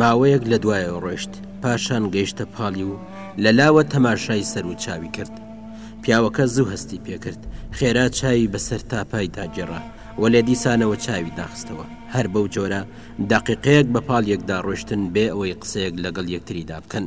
ماوەیەک لە دوایەوە ڕۆیشت، پاشان گەیشتە پاڵی و لە لاوە تەماشای سەر و چاوی کرد. پیاوەکە زوو هەستی پێکرد، خێرا چاوی بە سەر تاپای داگێڕا، وەلێ دیسانەوە چاوی داخستەوە. هەر بەو جۆرە دەقیقەیەک بە پاڵ یەکدا ڕۆیشتن بێ ئەوەی قسەیەک لەگەڵ یەکتریدا بکەن.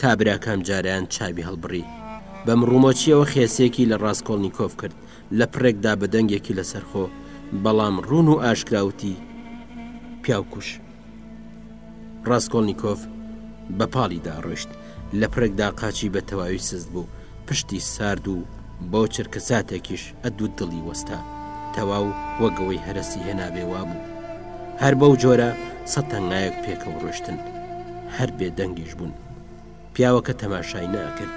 کابرا کام جارەیان چاوی هەڵبڕی بەم ڕوومۆچیەوە خێسێکی لە ڕاستکۆڵنی کۆف کرد لە پڕێکدا بە دەنگێکی لەسەرخۆ بەڵام ڕون و ئاشکراوتی پیاوکوش ڕاستکۆڵنی کۆف بە پاڵی داڕۆشت لە پرێکدا قاچی بە تەواوی سست بوو پشتی سارد و بۆ چرکە ساتێکیش ئە دوو دڵی وەستا تەواو وەک ئەوەی هەرەسی هێنابێ وابوو هەر بەو جۆرە سە تەنگایەک پێکەوە ڕۆشتن هەر بێ دەنگیش بوون پیاوەکە تەماشای ناکرد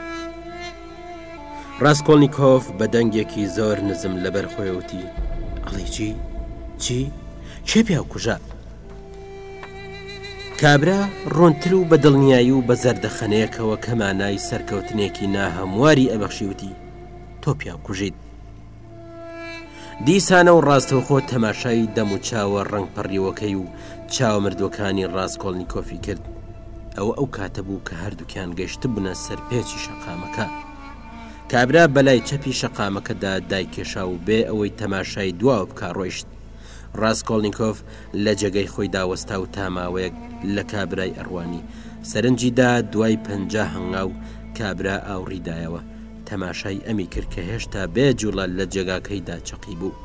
ڕاستکۆلنییکۆف بە دەنگێکی زۆر نزم لەبەر خۆیوتی ئەڵی چی چی چێ پیا و کوژە کابرا ڕۆنتر و بە دڵنیایی و بە زەردەخەنەیەکەوە کەمانای سەرکەوتنێکی ناهەمواری ئەبەخشیوتی تۆ پیاو کوژیت دیسانە و ڕاستەوخۆ تەماشایی دەم و چاوە ڕنگ پەڕیوەکەی و چاوە مردوەکانی ڕاستکۆڵنییکۆفی کرد ئەوە ئەو کاتە بوو کە هەردووکیان گەشت بوونە سەر پێچی شەقامەکە کابرا بەلای چەپی شەقامەکەدا دایکێشا و بێ ئەوەی تەماشای دوا بک ڕۆیشت ڕاستکۆڵنییکۆف لە جێگەی خۆی داوەستا و تاماوەیەک لە کابرای ئەڕوانی سەرنجیدا دوای پەنج هەنگاو کابرا ئاوڕیدایەوە تەماشای ئەمی کرد کە هێشتا بێ جوڵە لە جێگاکەیدا چەقی بوو.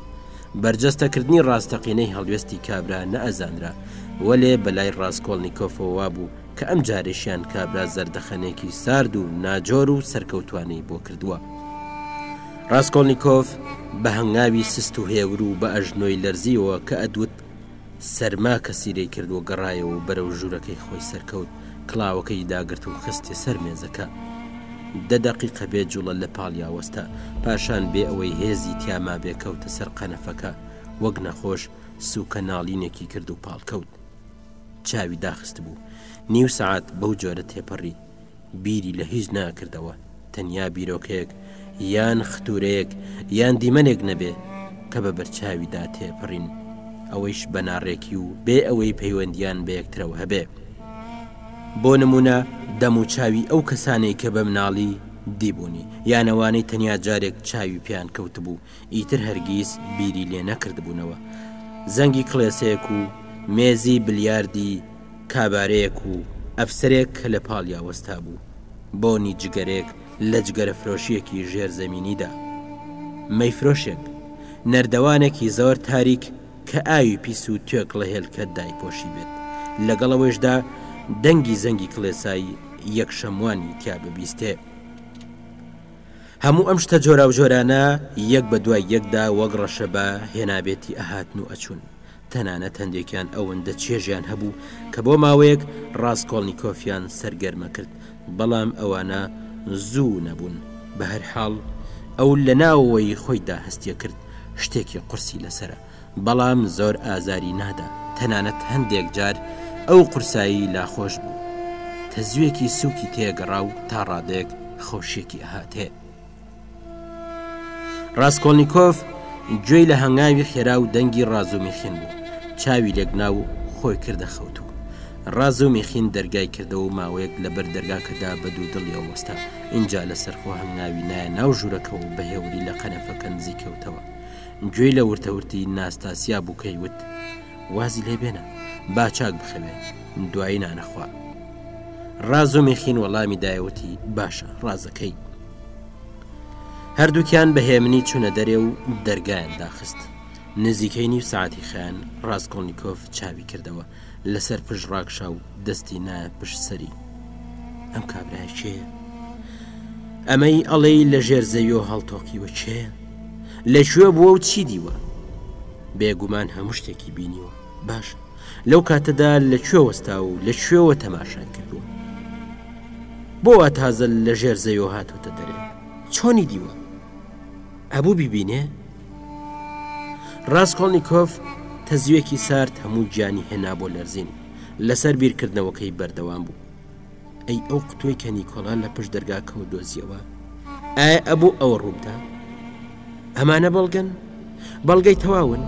بەرجەستەکردنی ڕاستەقینەی هەڵوێستی کابرا نەئەزانرا، وەلێ بە لای ڕاسکۆڵنیکۆفەوە وابوو کە ئەم جارەیشیان کابرا زەردەخەنەیەکی سارد و ناجۆر و سەرکەوتووانەی بۆ کردووە. ڕاسکۆڵنیکۆف بە هەنگاوی سست و هێور و بە ئەژنۆی لەرزییەوە کە ئەدوت، سەرما کەسیرەی کرد و گەڕایەوە و بەرەو ژوورەکەی خۆی سەرکەوت کلااوەکەی داگرت و خستێ سەر مێزەکە دە دەقیقە بێ جوڵە لە پاڵیا وەستا پاشان بێ ئەوەی هێزی تیاما بێکەوتە سەر قەنەفەکە وەک نەخۆش سوکە ناڵینێکی کرد و پاڵکەوت چاوی داخست بوو نیو سعات بەو جۆرە تێپەڕی بیری لە هیچ ناکردەوە تەنیا بیرۆکەیەک یان ختورەیەک یان دیمەنێک نەبێ کە بە بەرچاویدا تێپەڕین ئەوەیش بەناڕێکی و بێ ئەوەی پەیوەندیان بە یەکترەوە هەبێ بۆ نمونە دەم و چاوی ئەو کەسانەی کە بە مناڵی دیبوونی یانەوانەی تەنیا جارێک چاوی پێیان کەوتبوو ئیتر هەرگیز بیری لێ نەکردبوونەوە زەنگی کڵێسەیەک و مێزی بلیاردی کابارەیەک و ئەفسەرێک کە لە پاڵیا وەستا بوو بۆنی جگەرێک لە جگەرە فرۆشیەکی ژێر زەمینیدا مەیفرۆشێک نەردەوانێکی زۆر تاریک کە ئاوی پیس و توێک لە هێلکە دایپۆشی بێت لەگەڵەوەشدا دەنگی زەنگی کلێسایی یەکشەموانی تیا ببیستێ. هەموو ئەم شتە جۆراوجۆرانە یەک بە دوای یەکدا وەک ڕەشە بە هێنابێتی ئەهاتن و ئەچوون تەنانەت هەندێکیان ئەوەندە چێژیان هەبوو کە بۆ ماوەیەک ڕاستکۆڵنییکۆفیان سەرگەرمە کرد بەڵام ئەوانە زوو نەبوون بەهەرحاڵ ئەو لە ناوەوەی خۆیدا هەستیەکرد شتێکی قورسی لەسەرە. بەڵام زۆر ئازاری نادا، تەنانەت هەندێک جار ئەو قورسایی لا خۆش بوو، تەزوێکی سووکی تێگەڕا و تا ڕادەیەک خۆشیەکی ئەهاتێ. ڕاسکۆڵنیکۆف گوێی لە هەنگاوی خێرا و دەنگی ڕازومیخین بوو، چاوی لێکنا و خۆی کردە خەوتوو. ڕازومیخین دەرگای کردەوە و ماوەیەک لە بەر دەرگاکەدا بە دوو دڵیەوە وەستا، ئینجا لە سەرخۆ هەنگاوی نایە ناو ژوورەکەوە و بە هێوری لە قەنەفەکە نزیکەوتەوە. گوێی لە ورتەورتی ناستاسیا بوو کەی وت وازی لێ بێنە با چاک بخەوێ دوایی نانەخوا ڕازۆمی خین وەڵامی دایوتی باشە ڕازەکەی هەردووکیان بە هێمنی چوونە دەرێ و دەرگایان داخست نزیکەی نیو سعاتی خیان ڕاستکۆڵنییکۆف چاوی کردەوە لەسەر پشت ڕاکشا و دەستی نایە پشت سەری ئەم کابراکێ ئەمەی ئەڵێی لە ژێر زەویۆ هەڵتۆقیوە کێ؟ لە کوێ بووە و چی دیوە بێگومان هەموو شتێکی بینیوە باش لەو کاتەدا لە کوێ وەستا و لە کوێوە تەماشای کردووە بۆ وا تازە لە ژێر زەوی هاتوتە دەرێ چۆنی دیوە ئەبوو بیبینێ ڕاستکۆڵنییکۆف تەزویەکی سارد هەموو گیانی هێنا بۆ لەرزین لەسەر بیرکردنەوەکەی بەردەوام بوو ئەی ئەو قوتوی کە نیکۆلا لە پشت دەرگاکەەوە دۆزیەوە ئایا ئەبوو ئەوە ڕووبدا ئەمانە بەڵگەن بەڵگەی تەواون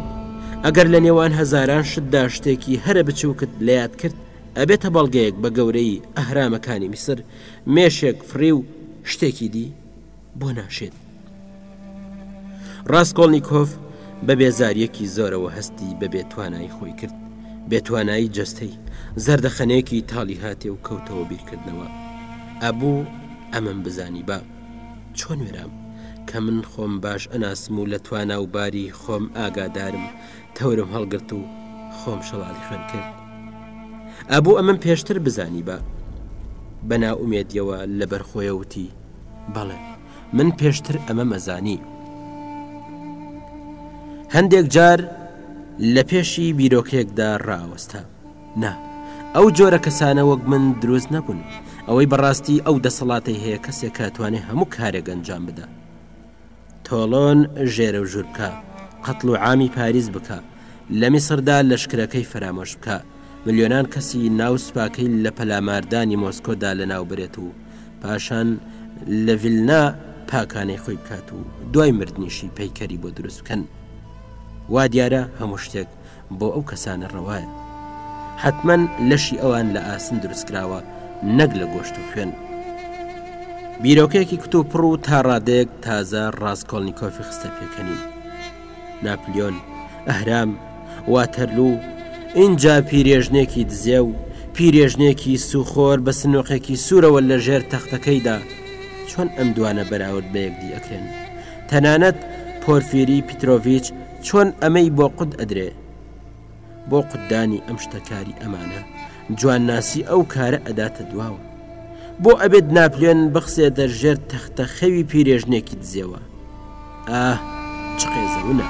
ئەگەر لە نێوان هەزاران شتدا شتێکی هەرە بچووکت لە یاد کرد ئەبێتە بەڵگەیەک بە گەورەی ئەهرامەکانی میسر مێشێک فڕی و شتێکی دی بۆ ناشێت ڕاستکۆڵنییکۆف بە بێزاریەکی زۆرەوە هەستی بە بێتوانایی خۆی کرد بێتوانایی جەستەی زەردەخەنەیەکی تاڵی هاتێ و کەوتەوە بیرکردنەوە ئەبوو ئەمەم بزانی بە چۆن وێرام کە من خۆم باش ئەناسم و لە توانا و باری خۆم ئاگادارم تەورم هەڵگرت و خۆم شەواڵی خوێن کرد ئەبوو ئەمەم پێشتر بزانی بە بەناومێدیەوە لەبەر خۆیەوتی بەڵێ من پێشتر ئەمە مەزانی هەندێک جار لە پێشی بیرۆکەیەکدا ڕاوەستا نا ئەو جۆرە کەسانە وەک من دروست نەبوون ئەوەی بەڕاستی ئەو دەسەڵاتی هەیە کەسێک کە توانێ هەموو کارێک ئەنجام بدە تۆڵۆن ژێرەوژور بکە قەتڵ و عامی پاریس بکە لە میسردا لەشکرەکەی فەرامۆش بکە ملیۆنان کەسی ناو سوپاکەی لە پەلاماردانی مۆسکۆدا لەناوبرێت و پاشان لە ڤیلنا پاکانەی خۆی بکات و دوای مردنیشی پەیکەری بۆ دروست بکەن وا دیارە هەموو شتێک بۆ ئەو کەسانە ڕەوایە حتمما لەشی ئەوان لە ئاسن دروستکراوە نەک لە گۆشت و خوێن بیرۆکەیەکی کت و پڕ و تا ڕادەیەک تازە ڕاستکۆڵنی کۆفی خستە پێکەنی ناپلیۆن ئەهرام واتەرلو ئینجا پیرێژنێکی دزێ و پیرێژنێکی سوخۆر بە سنوقێکی سوورەوە لە ژێر تەختەکەیدا چۆن ئەم دوانە بەراورد بە یەکدی ئەکرێن تەنانەت پۆرفیری پیتۆڤچ چۆن ئەمەی بۆ قوت ئەدرێ بۆ قوددانی ئەم شتە کاری ئەمانە جوانناسی ئەو کارە ئەداتە دواوە بۆ ئەبێت ناپلێن بخسێ دەژێر تەختە خەوی پیرێژنێکی دزێوە ئاه چ قێزەونە.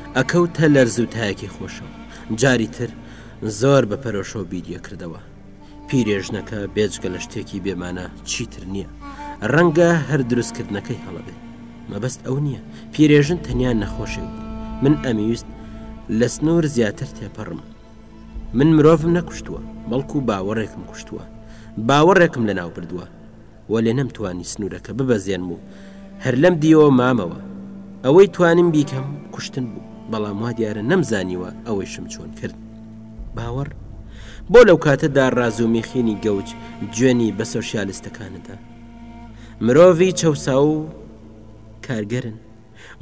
ئەکەوتە لەرز و تایەکی خۆشەوە جاری تر زۆر بە پەرۆشەوە بیریە کردەوە پیرێژنەکە بێجگە لە شتێکی بێمانە چیتر نییە ڕەنگە هەر دروستکردنەکەی هەڵەبێ مەبەست ئەو نییە پیرێژن تەنیا نەخۆشێک بوو من ئەمیویست لە سنوور زیاتر تێپەڕم من مرۆڤم نەکوشتووە بەڵکو باوەڕێکم کوشتووە باوەڕێکم لە ناو بردووە وەلێ نەمتوانی سنوورەکە ببەزێنم و هەر لەم دیەوە مامەوە ئەوەی توانیم بیکەم کوشتن بوو بەڵام وا دیارە نەمزانیوە ئەوەی شم چۆن کرد باوەڕ بۆ لەو کاتەدا ڕازومیخینی گەوج جوێنی بە سۆسیالستەکاندا مرۆڤی چەسا و کارگەرن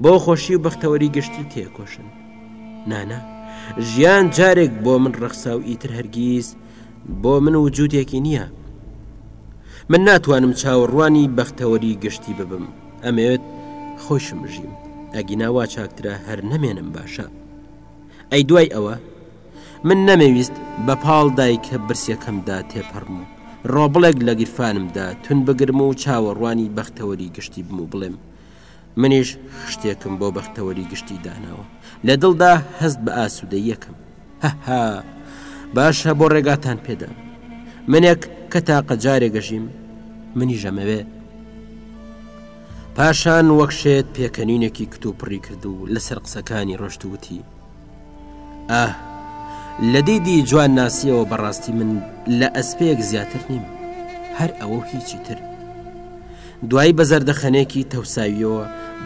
بۆ خۆشی و بەختەوەری گشتی تێکۆشن نانا ژیان جارێک بۆ من ڕەخسا و ئیتر هەرگیز بۆ من و جووتێکی نییە من ناتوانم چاوەڕوانی بەختەوەری گشتی ببم ئەمەوێت خۆشم ژیم ئەگیناوا چاکترە هەر نەمێنم باشە ئەی دوای ئەوە من نەمەویست بە پاڵ دایکە برسیەکەمدا تێپەڕم و ڕۆبڵێک لە گیرفانمدا تون بگرم و چاوەڕوانی بەختەوەری گشتی بم و بڵێم منیش خشتێکم بۆ بەختەوەری گشتی داناوە لە دڵدا هەست بە ئاسوودە یەکەم هەها باشە بۆ ڕێگاتان پێدا منێک کە تاقە جارێ گەژیم منی ژەمەوێ پاشان وەکشێت پێکەنینێکی کتوپڕی کرد و لەسەر قسەکانی ڕۆشتوتی ئاه لە دیدی جوان ناسیەوە بەڕاستی من لە ئەسپێک زیاتر نیم هەر ئەوە هیچی تر دوای بە زەردەخەنێکی تەوساویەوە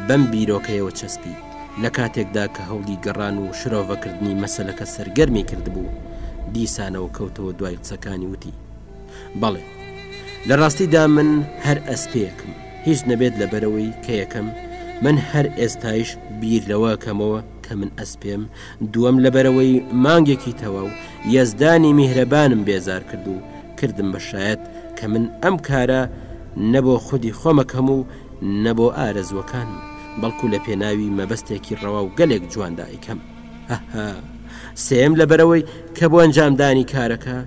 بەم بیرۆکەیەوە چەسپی لە کاتێکدا کە هەوڵی گەڕان و شرۆڤەکردنی مەسلەکە سەرگەرمی کردبوو دیسانەوە کەوتەوە دوای قسەکانی وتی بەڵێ لە ڕاستیدا من هەر ئەسپێکم هیچ نەبێت لەبەرەوەی کە یەکەم من هەر ئێستایش بیر لەوە کەمەوە کە من ئەسپێم، دووەم لەبەرەوەی مانگێکی تەواو یەزدانی میهرەبانم بێزار کرد و کردم بە شایەت کە من ئەم کارە نە بۆ خودی خۆمەکەم و نە بۆ ئارەزوەکانم بەڵکو لە پێناوی مەبەستێکی ڕەوا و گەلێک جواندا ئەیکەم هەها سێم لەبەرەوەی کە بۆ ئەنجامدانی کارەکە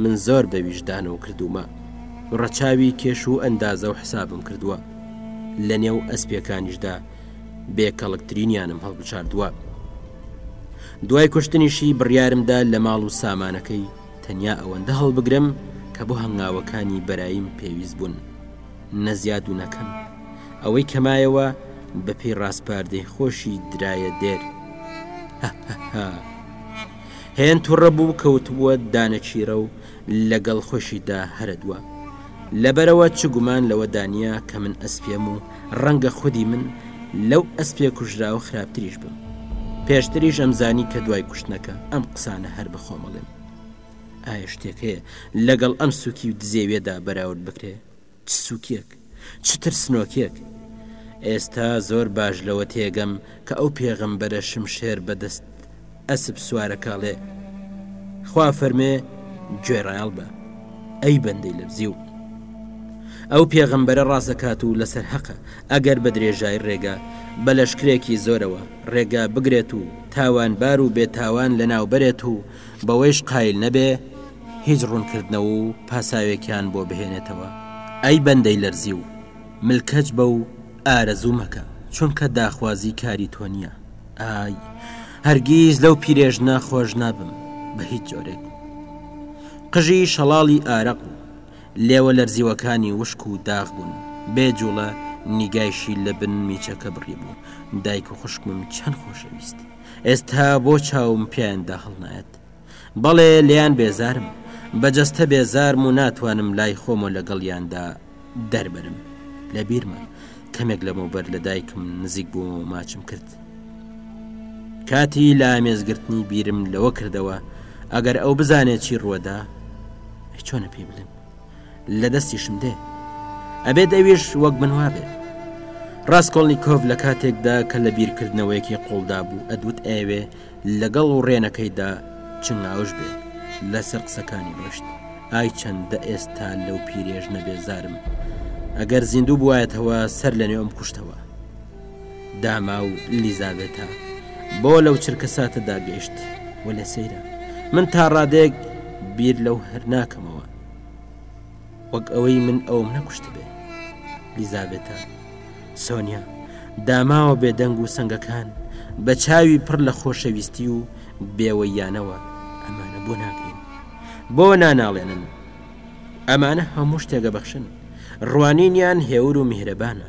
من زۆر بە ویژدانەوە کردومە ڕەچاوی کێش و ئەندازە و حسابم کردووە لە نێو ئەسپەکانیشدا بێکەڵکترینیانم هەڵبژاردووە دوای کوشتنیشی بڕیارمدا لە ماڵ و سامانەکەی تەنیا ئەوەندە هەڵبگرم کە بۆ هەنگاوەکانی بەراییم پێویست بوون نەزیاد و نەکەم ئەوەی کەمایەوە بەپی ڕاسپاردەی خۆشی درایە دێر هێن توڕە بوو کەوتبووە دانەچیرە و لەگەڵ خۆشیدا هەرە دووە لەبەرئەوە چ گومان لەوەدا نییە کە من ئەسپێم و ڕەنگە خودی من لەو ئەسپێ کوژراوە خراپتریش بم پێشتریش ئەمزانی کە دوای کوشتنەکە ئەم قسانە هەر بەخۆمەڵێن ئایا شتێکەیە لەگەڵ ئەم سوکی و دزێوێدا بەراورد بکرێ چ سوکیەک چ ترسنۆکێک ئێستا زۆر باش لەوە تێگەم کە ئەو پێغەمبەرە شمشێر بەدەست ئەسپ سوارەکەڵێ خوا فەرمێ گوێڕایەڵ بە ئەی بەندەی لەبزی و ئەو پێغەمبەرە ڕاستەکات و لەسەر حەقە ئەگەر بە درێژای ڕێگا بە لەشکرێکی زۆرەوە ڕێگا بگرێت و تاوانبار و بێتاوان لە ناوبەرێت و بەوەیش قایل نەبێ هیچ ڕوونکردنەوە و پاساوێکیان بۆ بهێنێتەوە ئەی بەندەی لەرزی و ملکەچ بە و ئارەزوو مەکە چونکە داخوازی کاری تۆ نییە ئای هەرگیز لەو پیرێژنە خۆش نابم بە هیچ جۆرێک قژی شەڵاڵی ئارەق بوو لێوە لەرزیوەکانی وشک و داغ بوون بێ جوڵە نیگایشی لە بن میچەکە بڕی بوو دایک و خوشکمم چەند خۆشەویست ئێستا بۆ چاوم پیاندا هەڵنایەت بەڵێ لێیان بێزارم. بە جەستە بێزارم و ناتوانم لای خۆمەوە لەگەڵیاندا دەربرم. لە بیرمە کەمێک لەمەوبەر لە دایکم نزیک بوو ماچم کرد. کاتی لە مێزگرتنی بیرم لەوە کردەوە ئەگەر ئەو بزانێت چی ڕوەدا چۆنە پێ بڵێم لە دەستیشم دێ ئەبێت ئەویش وەک منوا بێت ڕاستکۆڵنی کۆڤ لە کاتێکدا کە لە بیرکردنەوەیەکی قوڵدا بوو ئەدوت ئەوێ لەگەڵ وڕێنەکەیدا چنگاوش بێ لەسەر قسەکانی ڕشت ئای چەندە ئێستا لەو پیرێژ نەبێزارم ئەگەر زیندوو بواەتەوە سەر لە نێوم کوشتەوە داما و لیزابێتە بۆ لەو چرکە ساتە داگەشت و لە سەیرە من تا ڕادێک بیر لەو هەر ناکەمەوە وەک ئەوەی من ئەوم نەکوشتبێ لیزابێتە سۆنیا داماوە بێدەنگ و سنگەکان بە چاوی پڕ لە خۆشەویستی و بێوەیانەوە ئەمانە بۆ ناکەین بۆ ناناڵێنن ئەمانە هەموو شتێگە بەخشن ڕوانینیان هێور و میهرەبانە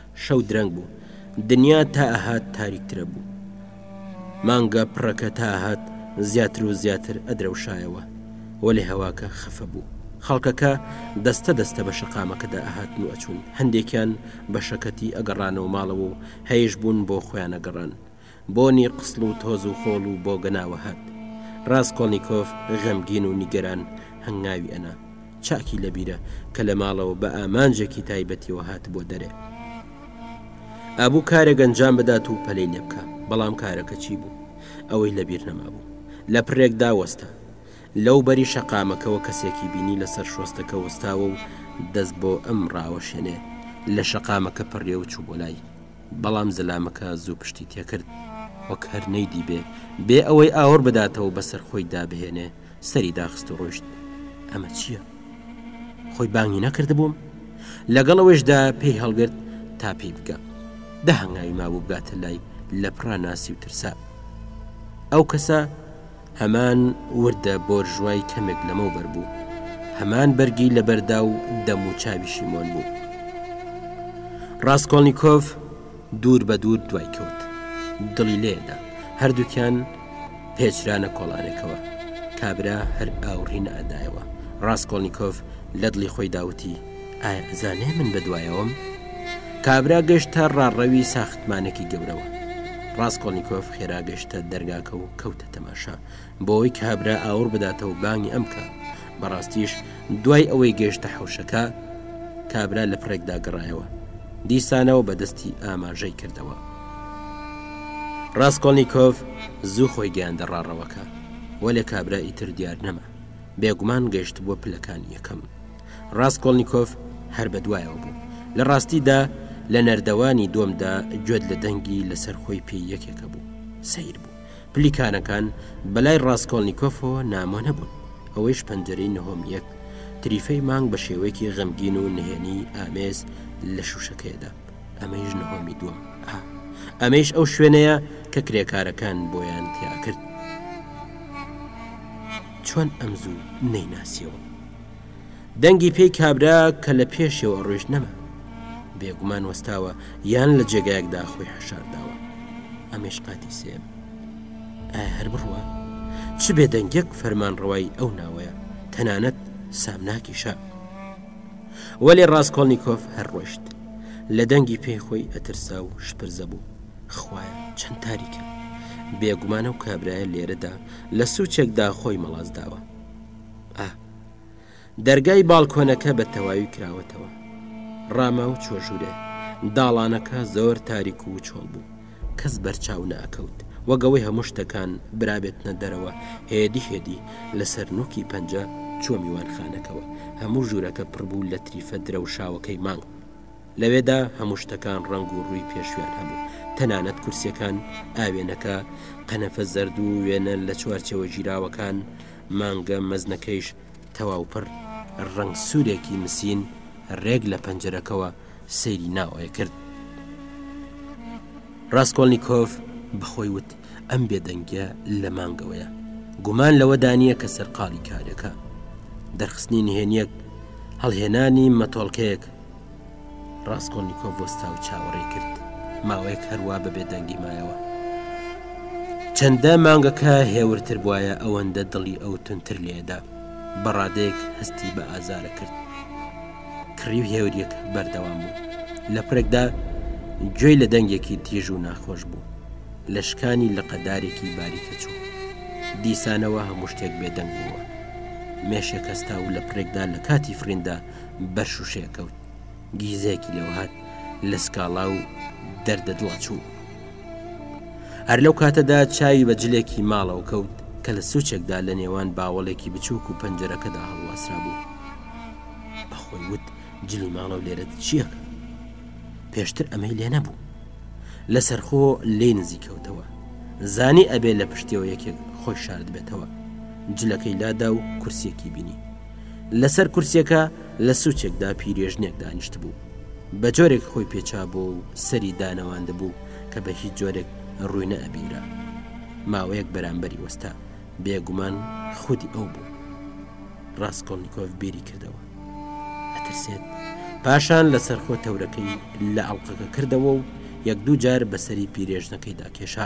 شەو درەنگ بوو. دنیا تا ئەهات تاریکترە بوو. مانگە پڕەکە تا ئەهات زیاتر و زیاتر ئەدرەوشایەوە. وەلێ هەواکە خەفە بوو. خەڵکەکە دەستە دەستە بە شەقامەکەدا ئەهاتن و ئەچوون. هەندێکیان بە شەکەتی ئەگەڕانەوە ماڵەوە و هەیشبوون بۆ خۆیان ئەگەڕان. بۆنی قسڵ و تۆز و خۆڵ و بۆگەناوە هات. ڕاسکۆڵنیکۆف غەمگین و نیگەران هەنگاوی ئەنا. چاکی لە بیرە کە لە ماڵەوە بە ئامانجێکی تایبەتیەوە هاتبووە دەرێ. ئەبوو کارێک ئەنجام بدات و پەلەی لێ بکا. بەڵام کارەکە چی بوو؟ ئەوەی لە بیر نەمابوو. لە پرێک دا وەستا. لەو بەری شەقامەکەوە کەسێکی بینی لە سەر شۆستەکە وەستاوە و دەست بۆ ئەم ڕاوەشێنێ. لە شەقامەکە پەڕیە و چوو بۆ لای. بەڵام زەلامەکە زوو پشتی تێکرد وەک هەر نەیدیبێ بێ ئەوەی ئاوەڕ بداتەوە بەسەر خۆی دابهێنێ سەری داخست و ڕۆشت ئەمە چییە؟ خۆی بانگی نەکردبووم لەگەڵەوەشدا پێی هەڵگرت تا پێی بگە دە هەنگاوی مابوو بگاتە لای لە پڕا ناسی و ترسا ئەو کەسە هەمان وردە بۆرژوای کەمێک لەمەوبەر بوو، هەمان بەرگی لەبەردا و دەم و چاویشی مۆن بوو. ڕاستکۆڵنییکۆف دوور بە دوور دوای کەوت. دڵی لێدا، هەردووکیان پێچرانە کۆڵانێکەوە. کابرا هەر ئاوڕی نەئەدایەوە. ڕاستکۆڵنییکۆف لە دڵی خۆی داوتی. ئایا ئەزانێ من بە دوایەوەم کابرا گەشتە ڕاڕەوی ساختمانێکی گەورەوە ڕاستکۆنییکۆف خێرا گەشتە دەرگاکە و کەوتە تەماشا بۆی کابرا ئاور بداتەوە بانگی ئەمکە بەڕاستیش دوای ئەوەی گەشتە حوشەکە کابرا لە پڕێکدا گەڕایەوە دیسانەوە بەدەستی ئاماژەی کردەوە ڕاستکۆنییکۆف زوو خۆی گەیاندە ڕاڕەوەکە وەلێ کابرا ئیتر دیار نەما بێگومان گەشت بۆ پلەکان یەکەم ڕاسکۆڵنیکۆف هەر بە دوایەوە بوو لە ڕاستیدا لە نەردەوانی دۆمدا گوێت لە دەنگی لەسەر خۆی پێی یەکێکە بوو سیر بوو پلیکانەکان بەلای ڕاستکۆڵنییکۆفەوە نامۆ نەبوون ئەوەیش پەنجەرەی نهۆم یەک تریفەی مانگ بە شێوەیەکی غەمگین و نهێنی ئامێز لە شوشەکەیدا ئەمەیش نهۆمی دووەم ئەمەیش ئەو شوێنەیە کە کرێکارەکان بۆیان تیاکرد چۆن ئەم زوو نەیناسیەوە دەنگی پێی کابرا کە لە پێشەوە ڕۆیشت نەما بێگومان وەستاوە یان لە جێگایەکدا خۆی حەشارداوە ئەمەش قاتی سێم ئایا هەر بڕوە چ بێ دەنگێک فەرمان ڕەوای ئەو ناوەیە تەنانەت سامناکیشە وەلێ ڕاستکۆلنییکۆف هەر ڕۆشت لە دەنگی پێی خۆی ئەترسا و شپرزە بوو خوایە چەند تاریکە بێگومانە و کابرایە لێرەدا لە سوچێکدا خۆی مەڵاز داوە ئا دەرگای باڵکۆنەکە بە تەواوی کراوەتەوە ڕامە و چۆژورێ داڵانەکە زۆر تاریک و چۆڵ بوو کەس بەرچاو ناکەوت وەگەوەی هەموو شتەکان برابێتنە دەرەوە هێدی هێدی لەسەر نوکی پەنجە چوە میوانخانەکەەوە هەموو ژوورەکە پڕبوو لە تریفە درەوشاوەکەی مانگ لەوێدا هەموو شتەکان ڕنگ و ڕووی پێشویان هەبوو تەنانەت کورسەکان ئاوێنەکە قەنەفە زەرد و وێنە لە چوارچەوە گیراوەکان مانگە مەزنەکەیش تەواو پڕ ڕەنگ سوورێکی نسین ڕێک لە پەنجەرەکەوە سەیری ناوەیە کرد ڕاستکۆلنییکۆف بەخۆی وت ئەم بێدەنگە لە مانگەوەیە گومان لەوەدا نییە کە سەرقاڵی کارێکە دەرخستنی نهێنیەک هەڵهێنانی مەتۆڵکەیەک ڕاسکۆلنیکۆف وەستا و چاوەڕێی کرد ماوەیەک هەروا بە بێدەنگی مایەوە چەندە مانگەکە هێورتر بواە ئەوەندە دڵی ئەو تونتر لێدا بەڕادێک هەستی بە ئازارە کرد کڕی و هێوریەک بەردەوام بوو لە پرێکدا گوێی لە دەنگێکی تیژ و ناخۆش بوو لە شکانی لە قەدارێکی باریکە چوو دیسانەوە هەموو شتێک بێدەنگ بووە مێشە کەستا و لە پرێکدا لە کاتی فریندا بەر شوشەیە کەوت گیزەیەکی لێو هات لە سکاڵا و دەردە دڵە چوو هەر لەو کاتەدا چاوی بە جلێکی ماڵەوە کەوت کە لە سوچێکدا لە نێوان باوەڵێکی بچووک و پەنجەرەکەدا هەڵواسرا بوو بەخۆی وت جلی ماڵە و لێرە چیەکە پێشتر ئەمەی لێ نەبوو لەسەرخۆ لێ نزی کەوتەوە زانی ئەبێ لە پشتەوە یەکێک خۆی شاردبێتەوە جلەکەی لادا و کورسێکی بینی لەسەر کورسیەکە لە سوچێکدا پیرێژنێک دانیشتبوو بە جۆرێک خۆی پێچا بۆ و سەری دانەواندبوو کە بە هیچ جۆرێک ڕووی نەبینرا ماوەیەک بەرامبەری وەستا بێگومان خودی ئەو بوو ڕاستکۆلنییکۆف بیری کردەوە ئەترسێت پاشان لەسەر خۆ تەورەکەی لە ئەڵلقەکە کردەوە و یەک دوو جار بەسەری پیرێژنەکەیدا کێشا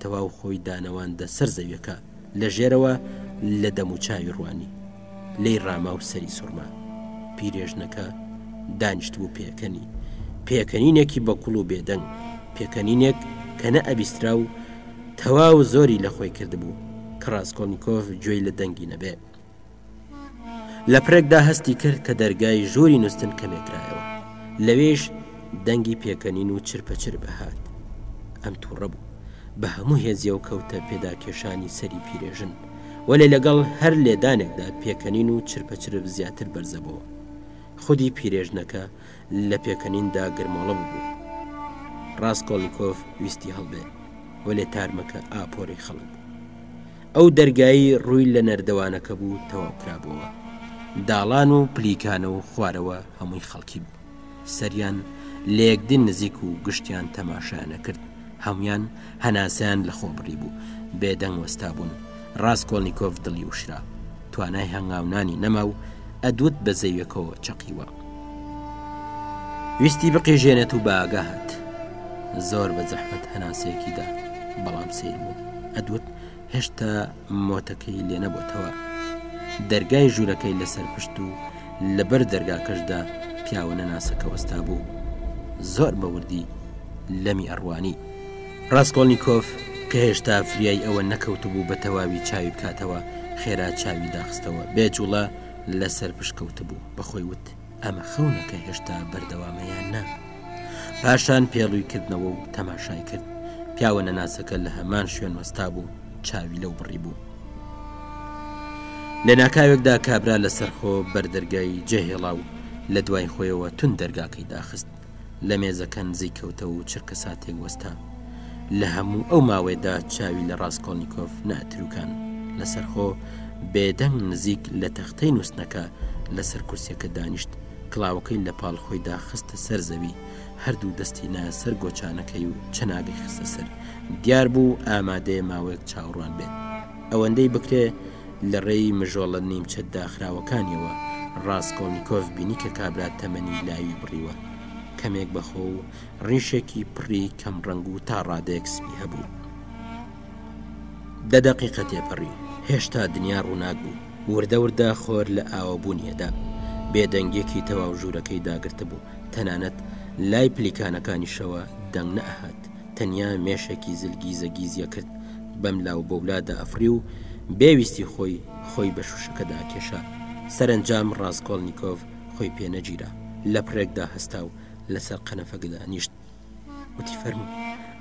تەواو خۆی دانەواندە سەر زەویەکە لە ژێرەوە لە دەموچاوی ڕوانی لێی ڕاما و سەری سوڕما پیرێژنەکە دانیشت بوو پێکەنی پێکەنینێکی بە کوڵ و بێدەنگ پێکەنینێک کە نە ئەبیسترا و تەواو زۆری لە خۆی کردبوو کە ڕاستکۆلنییکۆف گوێی لە دەنگی نەبێ لە پرێکدا هەستی کرد کە دەرگای ژووری نوستن کەمێکرایەوە لەوێش دەنگی پێکەنین و چرپە چر بەهات ئەم تووڕە بوو بە هەموو هێزیە و کەوتە پێدا کێشانی سەری پیرێژن وەێ لەگەڵ هەر لێدانێکدا پێکەنین و چرپە چرپ زیاتر بەرزەبەوە خودی پیرێژنەکە لە پێکەنیندا گرمۆڵە بوو ڕاستکۆڵیکۆف ویستی هەڵبێ وەێ تارمەکە ئاپۆری خەڵک ئەو دەرگایی ڕووی لە نەردەوانەکە بوو تەواو کرابووەوە داڵان و پلیکانە و خوارەوە هەمووی خەڵکی بوو سەریان لەیەکدین نزیک و گشتیان تەماشایانە کرد هەموان هەناسەیان لە خۆ بڕی بوو بێدەنگ وەستا بوون ڕاست کۆلنییکۆف دڵی وشرا توانای هەنگاونانی نەما و ئەدوت بە زەویەکەەوە چەقیوە ویستی بقیژێنێت و باگات زۆر بە زەحمت هەناسەیەکیدا بەڵام سیر بوو ئەدوت هێشتا مۆتەکەی لێ نەبووتەوە دەرگای ژوورەکەی لەسەر پشت و لەبەر دەرگاکەشدا پیاوە نەناسەکە وەستا بوو زۆر بەوردی لەمی ئەڕوانی ڕاستکۆلنییکۆف کە هێشتا فریای ئەوە نەکەوتبوو بە تەواوی چاوی بکاتەوە خێرا چاوی داخستەوە بێجوڵە لەسەر پشکەوتبوو بەخۆی وت ئەمە خەونە کە هێشتا بەردەوامەیان نا پاشان پێڵوی کردنەوە و تەماشای کرد پیاوە نەناسەکە لە هەمان شوێن وەستا بوو چاوی لەو بڕی بوو لە ناکاوێکدا کابرا لەسەرخۆ بەردەرگای جێهێڵا و لە دوای خۆیەوە تون دەرگاکەی داخست لە مێزەکە نزیک کەوتەوە و چرکە ساتێک وەستا لە هەموو ئەو ماوەێدا چاوی لە ڕاستکۆلنییکۆف ناتروکان لەسەرخۆ بێدەنگ نزیک لە تەختەی نووسنەکە لەسەر کورسەکە دانیشت کلااوەکەی لە پاڵ خۆیدا خستە سەر زەوی هەردوو دەستی نایە سەر گۆچانەکەی و چەناگەی خستە سەر دیار بوو ئامادەێ ماوەیەک چاوڕوان بێت. ئەوەندەی بکرێ لە ڕێی مژۆڵە نیمچە داخراوەکانیەوە ڕاستکۆڵنییکۆف بینی کە کابرا تەمەنی لاوی بڕیوە کەمێک بەخۆ و ڕیشێکی پڕی کەم ڕەنگ و تا ڕادەیەک سپی هەبوو دە دەقیقە تێپەڕی هێشتا دنیا ڕووناک بوو وردە وردە خۆر لە ئاوەبوونیەدا بێدەنگێکی تەواو ژوورەکەی داگرت بوو تەنانەت لای پلیکانەکانیشەوە دەنگ نەهات تەنیا مێشەکی زل گیزە گیزیە کرد بەم لاو بەولا دەئەفڕی و بێ ویستی خۆی خۆی بە شوشەکەدا کێشا سەرەنجام ڕاسکۆڵنیکۆڤ خۆی پێ نەگیرا لە پڕێکدا هەستا و لەسەر قەنەفەگەدا نیشت وتی فەرموو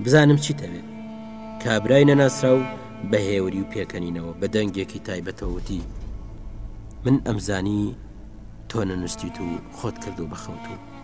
بزانم چیت ئەوێ کابرای نەناسراو بە هێوری و پێکەنینەوە بە دەنگێکی تایبەتەوەتی من ئەمزانی تۆ نەنووسیت و خۆت کردو بەخەوتوو